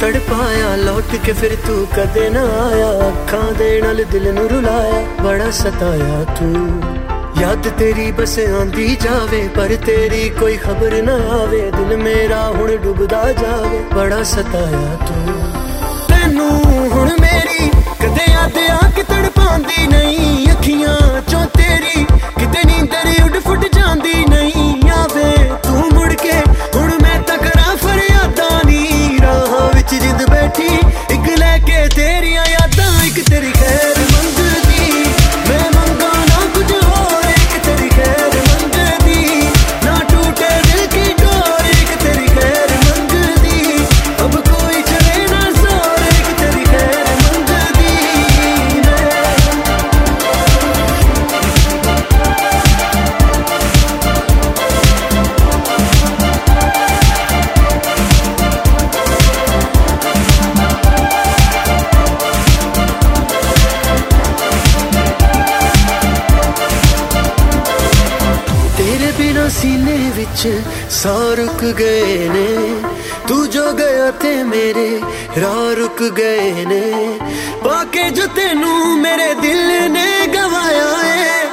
ਤੜਪਾਇਆ, lot ਕੇ ਫਿਰ ਤੂੰ ਕਦੇ ਨਾ ਆਇਆ। ਅੱਖਾਂ ਦੇ ਨਾਲ ਦਿਲ ਨੂੰ ਰੁਲਾਇਆ, ਬੜਾ ਸਤਾਇਆ ਤੂੰ। ਯਾਦ ਤੇਰੀ ਬਸ ਆਂਦੀ ਜਾਵੇ, ਪਰ ਤੇਰੀ ਕੋਈ ਖਬਰ ਨਾ ਆਵੇ। ਦਿਲ ਮੇਰਾ ਹੁਣ ਡੁੱਬਦਾ ਜਾਵੇ, ਬੜਾ ਸਤਾਇਆ ਤੂੰ। ਤੈਨੂੰ ਹੁਣ ਮੇਰੀ ਕਦੇ ਯਾਦ ਆ ਕਿ ਤੜਪਾਉਂਦੀ ਨੇ ti ਸੀਨੇ ਵਿੱਚ ਸਾਹ ਰੁਕ ਗਏ ਨੇ। ਤੂੰ ਜੋ ਗਿਆ ਤੇ ਮੇਰੇ ਰਾਹ ਰੁਕ ਗਏ ਨੇ। ਬਾਕੇ ਜੋ ਤੈਨੂੰ ਮੇਰੇ ਦਿਲ ਨੇ ਗਵਾਇਆ ਏ,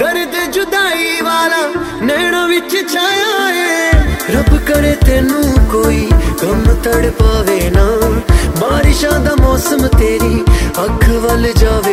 ਦਰਦ ਜੁਦਾਈ ਵਾਲਾ ਨੈਣਾ ਵਿੱਚ ਛਾਇਆ ਏ। ਰੱਬ ਕਰੇ ਤੈਨੂੰ ਕੋਈ ਗਮ ਤੜ ਪਾਵੇ ਨਾ। ਬਾਰਿਸ਼ਾਂ ਦਾ ਮੌਸਮ ਤੇਰੀ ਅੱਖ ਵੱਲ ਜਾਵੇ।